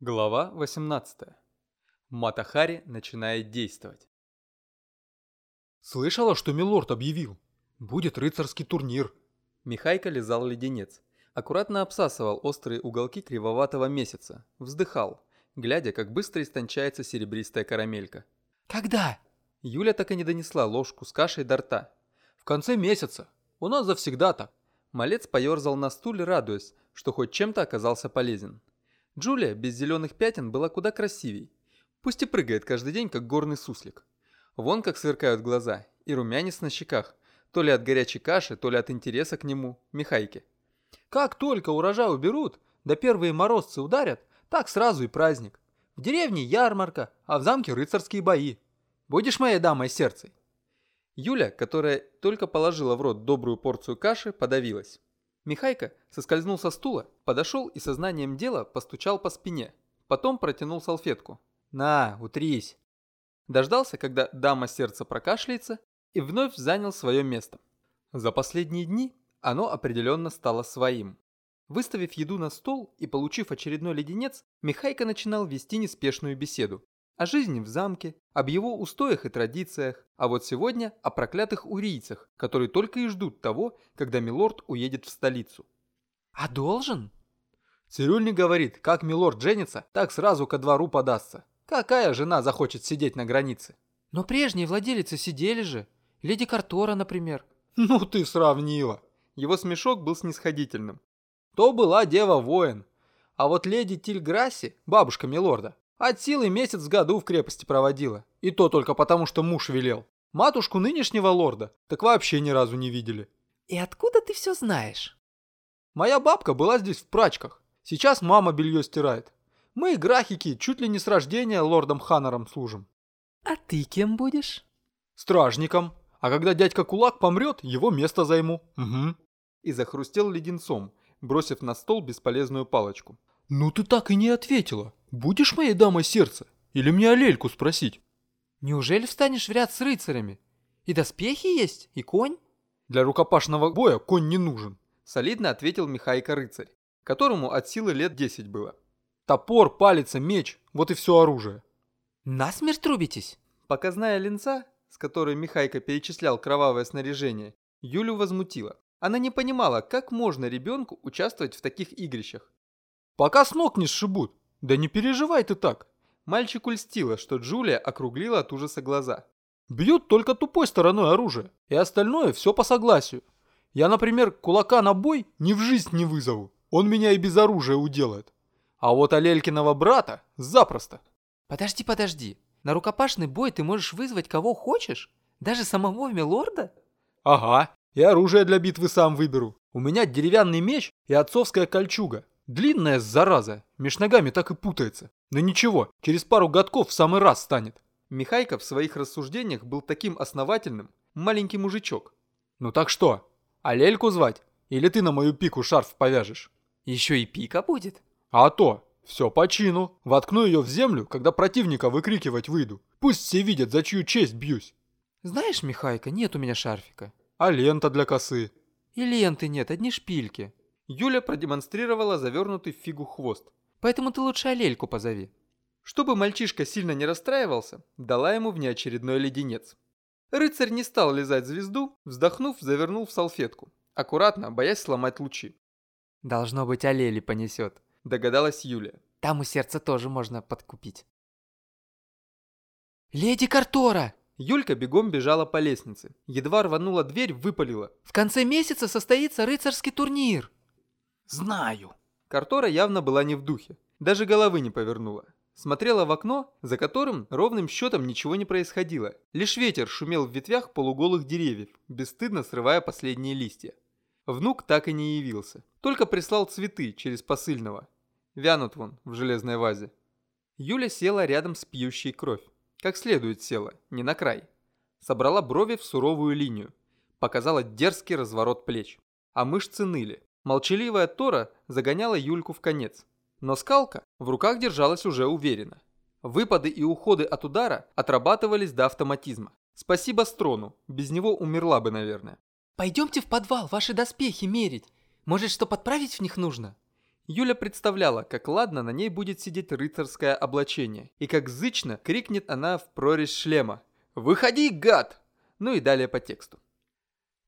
Глава 18. Матахари начинает действовать. Слышала, что Милорд объявил. Будет рыцарский турнир. Михайка лизал леденец. Аккуратно обсасывал острые уголки кривоватого месяца. Вздыхал, глядя, как быстро истончается серебристая карамелька. Когда? Юля так и не донесла ложку с кашей до рта. В конце месяца. У нас завсегда так. Малец поерзал на стуле, радуясь, что хоть чем-то оказался полезен. Джулия без зеленых пятен была куда красивей. Пусть и прыгает каждый день, как горный суслик. Вон как сверкают глаза и румянец на щеках, то ли от горячей каши, то ли от интереса к нему, Михайке. Как только урожай уберут, да первые морозцы ударят, так сразу и праздник. В деревне ярмарка, а в замке рыцарские бои. Будешь моей дамой сердцей? Юля, которая только положила в рот добрую порцию каши, подавилась. Михайка соскользнул со стула, подошел и сознанием дела постучал по спине. Потом протянул салфетку. «На, утрись!» Дождался, когда дама сердца прокашляется, и вновь занял свое место. За последние дни оно определенно стало своим. Выставив еду на стол и получив очередной леденец, Михайка начинал вести неспешную беседу о жизни в замке, об его устоях и традициях, а вот сегодня о проклятых урийцах, которые только и ждут того, когда Милорд уедет в столицу. «А должен?» Цирюльник говорит, как Милорд женится, так сразу ко двору подастся. Какая жена захочет сидеть на границе? Но прежние владелицы сидели же. Леди Картора, например. Ну ты сравнила. Его смешок был снисходительным. То была дева-воин. А вот леди Тильграсси, бабушка Милорда, от силы месяц в году в крепости проводила. И то только потому, что муж велел. Матушку нынешнего лорда так вообще ни разу не видели. И откуда ты все знаешь? Моя бабка была здесь в прачках. Сейчас мама белье стирает. Мы, графики, чуть ли не с рождения лордом Ханнером служим. А ты кем будешь? Стражником. А когда дядька Кулак помрет, его место займу. Угу. И захрустел леденцом, бросив на стол бесполезную палочку. Ну ты так и не ответила. Будешь моей дамой сердца? Или мне Алельку спросить? Неужели встанешь в ряд с рыцарями? И доспехи есть, и конь? Для рукопашного боя конь не нужен. Солидно ответил Михайка рыцарь, которому от силы лет 10 было. Топор, палица, меч, вот и все оружие. Насмерть трубитесь? Показная линца, с которой Михайка перечислял кровавое снаряжение, Юлю возмутила. Она не понимала, как можно ребенку участвовать в таких игрищах. Пока с ног не сшибут. Да не переживай ты так. Мальчику льстило, что Джулия округлила от ужаса глаза. Бьют только тупой стороной оружия, и остальное все по согласию. Я, например, кулака на бой ни в жизнь не вызову. Он меня и без оружия уделает. А вот Алелькиного брата запросто. Подожди, подожди. На рукопашный бой ты можешь вызвать кого хочешь? Даже самого милорда? Ага, и оружие для битвы сам выберу. У меня деревянный меч и отцовская кольчуга. Длинная зараза, меж ногами так и путается. Но ничего, через пару годков в самый раз станет. Михайка в своих рассуждениях был таким основательным, маленький мужичок. Ну так что, Алельку звать? Или ты на мою пику шарф повяжешь? Еще и пика будет? А то, все по чину. Воткну ее в землю, когда противника выкрикивать выйду. Пусть все видят, за чью честь бьюсь. Знаешь, Михайка, нет у меня шарфика. А лента для косы? И ленты нет, одни шпильки. Юля продемонстрировала завернутый в фигу хвост. «Поэтому ты лучше Алельку позови». Чтобы мальчишка сильно не расстраивался, дала ему внеочередной леденец. Рыцарь не стал лизать звезду, вздохнув, завернул в салфетку, аккуратно, боясь сломать лучи. «Должно быть, Алели понесет», – догадалась Юля. «Там у сердца тоже можно подкупить». «Леди Картора!» Юлька бегом бежала по лестнице. Едва рванула дверь, выпалила. «В конце месяца состоится рыцарский турнир!» «Знаю». Картора явно была не в духе. Даже головы не повернула. Смотрела в окно, за которым ровным счетом ничего не происходило. Лишь ветер шумел в ветвях полуголых деревьев, бесстыдно срывая последние листья. Внук так и не явился. Только прислал цветы через посыльного. Вянут вон в железной вазе. Юля села рядом с пьющей кровь. Как следует села, не на край. Собрала брови в суровую линию. Показала дерзкий разворот плеч. А мышцы ныли. Молчаливая Тора загоняла Юльку в конец. Но скалка в руках держалась уже уверенно. Выпады и уходы от удара отрабатывались до автоматизма. Спасибо Строну, без него умерла бы, наверное. «Пойдемте в подвал ваши доспехи мерить. Может, что подправить в них нужно?» Юля представляла, как ладно на ней будет сидеть рыцарское облачение, и как зычно крикнет она в прорезь шлема «Выходи, гад!» Ну и далее по тексту.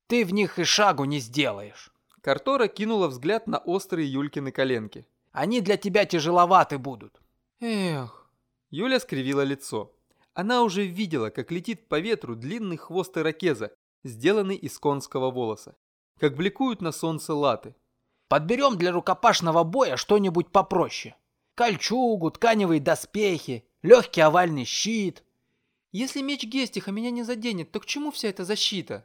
«Ты в них и шагу не сделаешь!» Картора кинула взгляд на острые Юлькины коленки. «Они для тебя тяжеловаты будут!» Эх. Юля скривила лицо. Она уже видела, как летит по ветру длинный хвост ирокеза, сделанный из конского волоса. Как бликуют на солнце латы. Подберем для рукопашного боя что-нибудь попроще. Кольчугу, тканевые доспехи, легкий овальный щит. Если меч Гестиха меня не заденет, то к чему вся эта защита?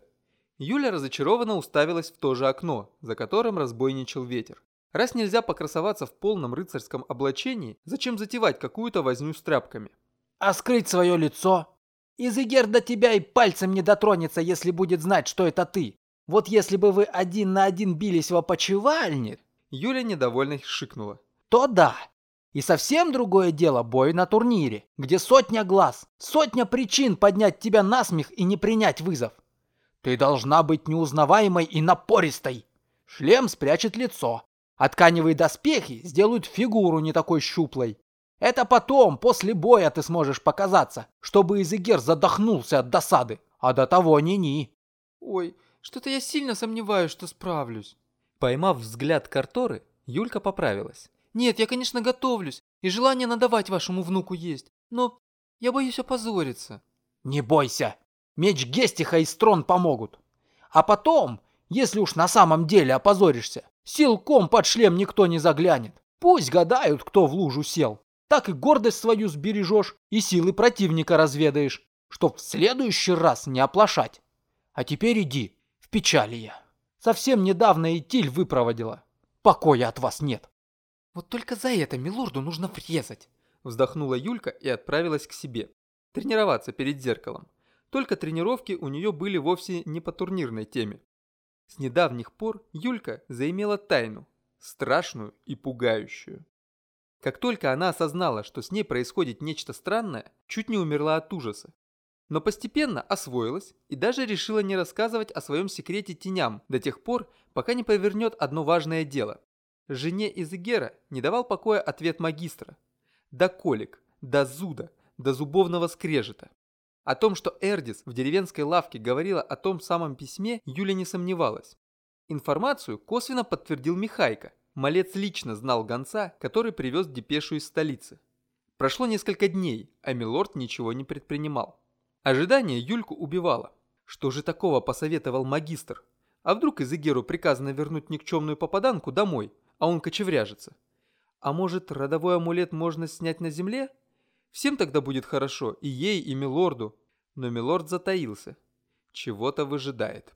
Юля разочарованно уставилась в то же окно, за которым разбойничал ветер. Раз нельзя покрасоваться в полном рыцарском облачении, зачем затевать какую-то возню с тряпками? А скрыть свое лицо? Изыгер до тебя и пальцем не дотронется, если будет знать, что это ты. Вот если бы вы один на один бились в опочивальне, Юля недовольно шикнула. то да. И совсем другое дело бой на турнире, где сотня глаз, сотня причин поднять тебя на смех и не принять вызов. Ты должна быть неузнаваемой и напористой. Шлем спрячет лицо, а тканевые доспехи сделают фигуру не такой щуплой. Это потом, после боя, ты сможешь показаться, чтобы Изегер задохнулся от досады, а до того ни-ни. Ой, что-то я сильно сомневаюсь, что справлюсь. Поймав взгляд Карторы, Юлька поправилась. Нет, я, конечно, готовлюсь, и желание надавать вашему внуку есть, но я боюсь опозориться. Не бойся, меч Гестиха и Строн помогут. А потом, если уж на самом деле опозоришься, силком под шлем никто не заглянет. Пусть гадают, кто в лужу сел. Так и гордость свою сбережешь, и силы противника разведаешь, чтоб в следующий раз не оплошать. А теперь иди, в печали я. Совсем недавно и Тиль выпроводила. Покоя от вас нет. Вот только за это милорду нужно врезать. Вздохнула Юлька и отправилась к себе. Тренироваться перед зеркалом. Только тренировки у нее были вовсе не по турнирной теме. С недавних пор Юлька заимела тайну, страшную и пугающую. Как только она осознала, что с ней происходит нечто странное, чуть не умерла от ужаса. Но постепенно освоилась и даже решила не рассказывать о своем секрете теням до тех пор, пока не повернет одно важное дело. Жене Изегера не давал покоя ответ магистра. До колик, до зуда, до зубовного скрежета. О том, что Эрдис в деревенской лавке говорила о том самом письме, Юля не сомневалась. Информацию косвенно подтвердил Михайка. Малец лично знал гонца, который привез депешу из столицы. Прошло несколько дней, а Милорд ничего не предпринимал. Ожидание Юльку убивало. Что же такого посоветовал магистр? А вдруг Изегеру приказано вернуть никчемную попаданку домой, а он кочевряжется? А может, родовой амулет можно снять на земле? Всем тогда будет хорошо, и ей, и Милорду. Но Милорд затаился. Чего-то выжидает.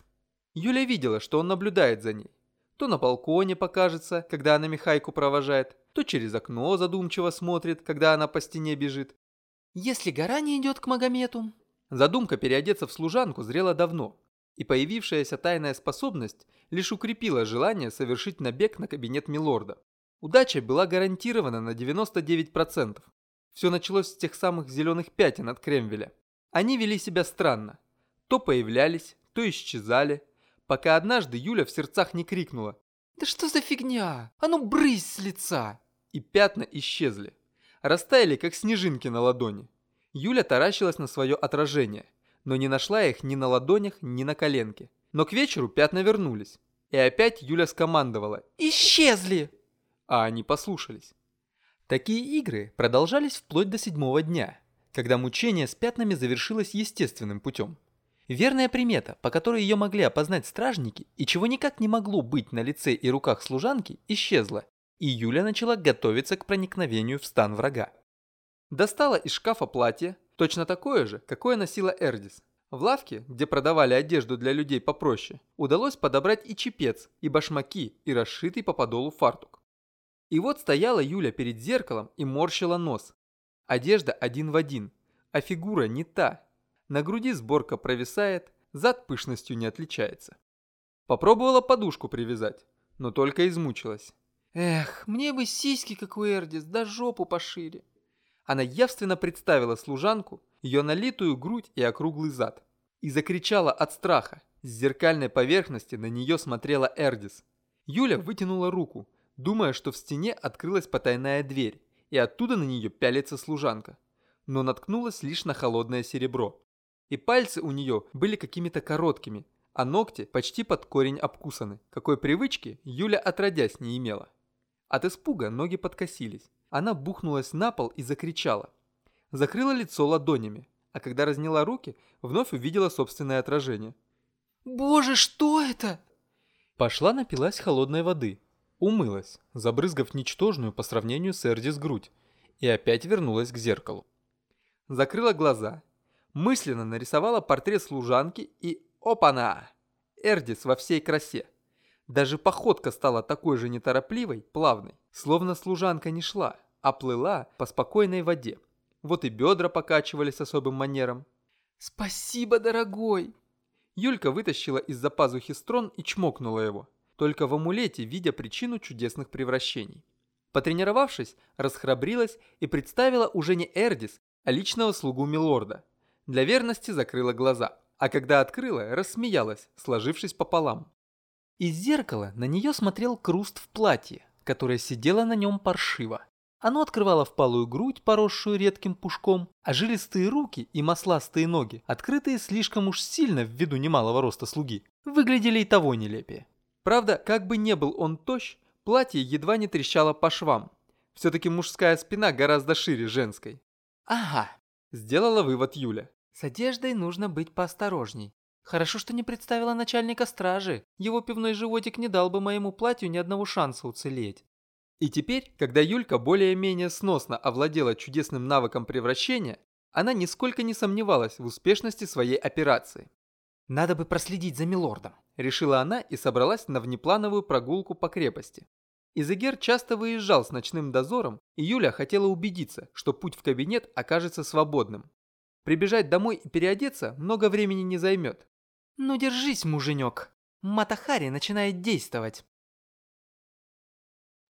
Юля видела, что он наблюдает за ней. То на балконе покажется, когда она Михайку провожает, то через окно задумчиво смотрит, когда она по стене бежит. Если гора не идет к Магомету... Задумка переодеться в служанку зрела давно, и появившаяся тайная способность лишь укрепила желание совершить набег на кабинет Милорда. Удача была гарантирована на 99%. Все началось с тех самых зеленых пятен от Кремвеля. Они вели себя странно. То появлялись, то исчезали, пока однажды Юля в сердцах не крикнула Да что за фигня? А ну брысь с лица! И пятна исчезли. Растаяли, как снежинки на ладони. Юля таращилась на свое отражение, но не нашла их ни на ладонях, ни на коленке. Но к вечеру пятна вернулись. И опять Юля скомандовала «Исчезли!» А они послушались. Такие игры продолжались вплоть до седьмого дня, когда мучение с пятнами завершилось естественным путем. Верная примета, по которой ее могли опознать стражники и чего никак не могло быть на лице и руках служанки, исчезла, и Юля начала готовиться к проникновению в стан врага. Достала из шкафа платье, точно такое же, какое носила Эрдис. В лавке, где продавали одежду для людей попроще, удалось подобрать и чепец, и башмаки, и расшитый по подолу фартук. И вот стояла Юля перед зеркалом и морщила нос. Одежда один в один, а фигура не та. На груди сборка провисает, зад пышностью не отличается. Попробовала подушку привязать, но только измучилась. Эх, мне бы сиськи, как у Эрдис, да жопу пошире. Она явственно представила служанку, ее налитую грудь и округлый зад. И закричала от страха. С зеркальной поверхности на нее смотрела Эрдис. Юля вытянула руку, думая, что в стене открылась потайная дверь, и оттуда на нее пялится служанка. Но наткнулась лишь на холодное серебро. И пальцы у нее были какими-то короткими, а ногти почти под корень обкусаны. Какой привычки Юля отродясь не имела. От испуга ноги подкосились. Она бухнулась на пол и закричала. Закрыла лицо ладонями, а когда разняла руки, вновь увидела собственное отражение. «Боже, что это?» Пошла напилась холодной воды, умылась, забрызгав ничтожную по сравнению с Эрдис грудь, и опять вернулась к зеркалу. Закрыла глаза, мысленно нарисовала портрет служанки и опана! Эрдис во всей красе. Даже походка стала такой же неторопливой, плавной, словно служанка не шла, а плыла по спокойной воде. Вот и бедра покачивались особым манером. «Спасибо, дорогой!» Юлька вытащила из-за пазухи строн и чмокнула его, только в амулете, видя причину чудесных превращений. Потренировавшись, расхрабрилась и представила уже не Эрдис, а личного слугу Милорда. Для верности закрыла глаза, а когда открыла, рассмеялась, сложившись пополам. Из зеркала на нее смотрел Круст в платье, которое сидело на нем паршиво. Оно открывало впалую грудь, поросшую редким пушком, а жилистые руки и масластые ноги, открытые слишком уж сильно ввиду немалого роста слуги, выглядели и того нелепее. Правда, как бы не был он тощ, платье едва не трещало по швам. Все-таки мужская спина гораздо шире женской. «Ага», – сделала вывод Юля. «С одеждой нужно быть поосторожней. Хорошо, что не представила начальника стражи. Его пивной животик не дал бы моему платью ни одного шанса уцелеть. И теперь, когда Юлька более-менее сносно овладела чудесным навыком превращения, она нисколько не сомневалась в успешности своей операции. «Надо бы проследить за милордом», – решила она и собралась на внеплановую прогулку по крепости. Изегер часто выезжал с ночным дозором, и Юля хотела убедиться, что путь в кабинет окажется свободным. Прибежать домой и переодеться много времени не займет. «Ну держись, муженек. Матахари начинает действовать».